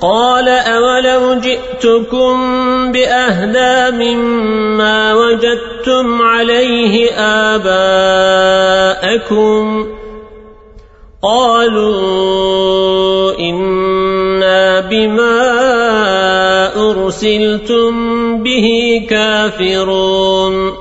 قال أولو جئتكم بأهدى مما وجدتم عليه آباءكم قالوا إنا بما أرسلتم به كافرون